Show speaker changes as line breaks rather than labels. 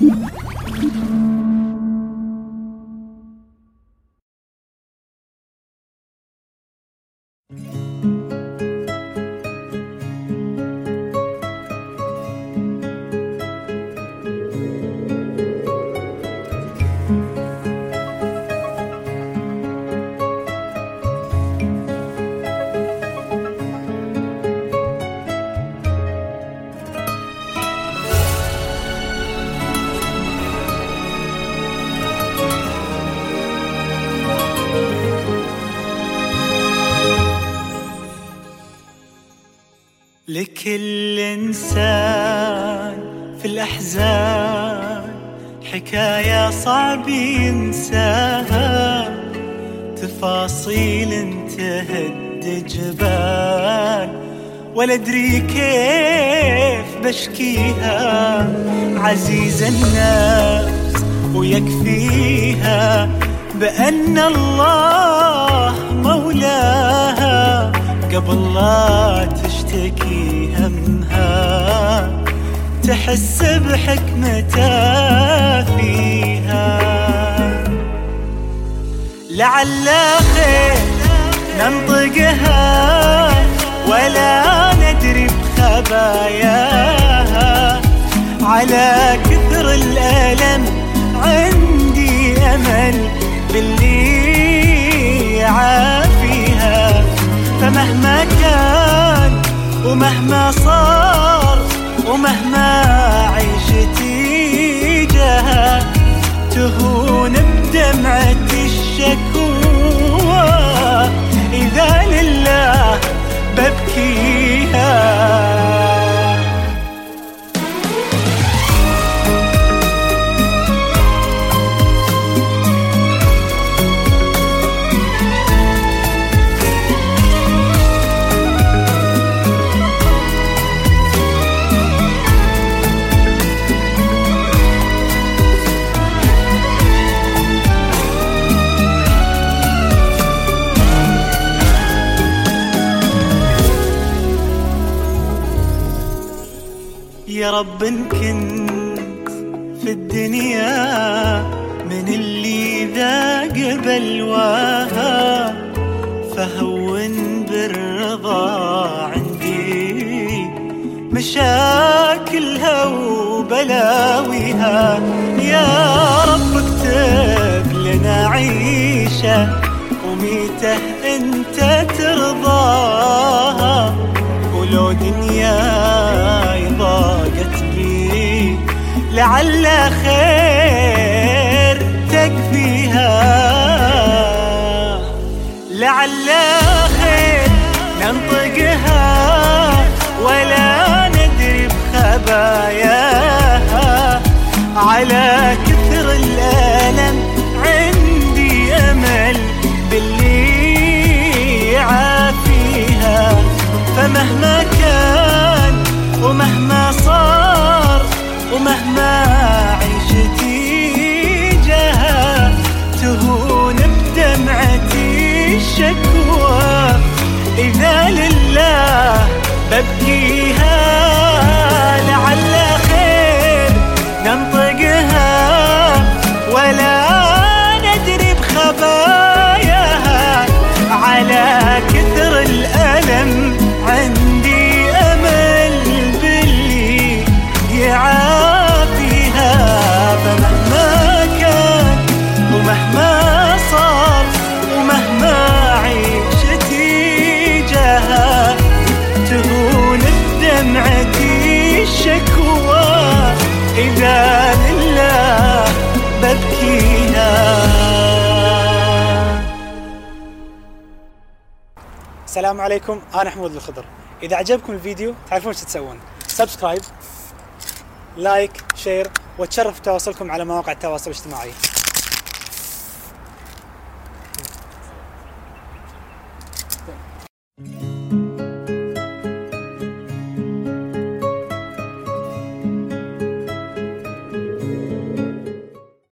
you لكل إنسان في الأحزان حكاية صعب ينساها. تفاصيل تهد جبال ولا أدري كيف بشكيها. عزيز النفس ويكفيها بأن الله مولاها. قبل لا تشتكي همها تحس بحكمته فيها. لعل خير ننطقها ولا ندري بخباياها. على كثر الألم عندي أمل باللي يعافيها ومهما صار ومهما عيشتي جها تهون بدمعة الشكوى. إذا لله ببكيها يا رب إن كنت في الدنيا من اللي ذاق بلواها فهون بالرضا عندي. مشاكلها وبلاويها يا رب اكتب لنا عيشة وميتة انت ترضاها. ولو دنياي لعل خير تكفيها. لعل check
السلام عليكم أنا حمود الخضر. إذا عجبكم الفيديو تعرفون إيش تسوون. subscribe like share وتشرف تواصلكم على مواقع التواصل الاجتماعي.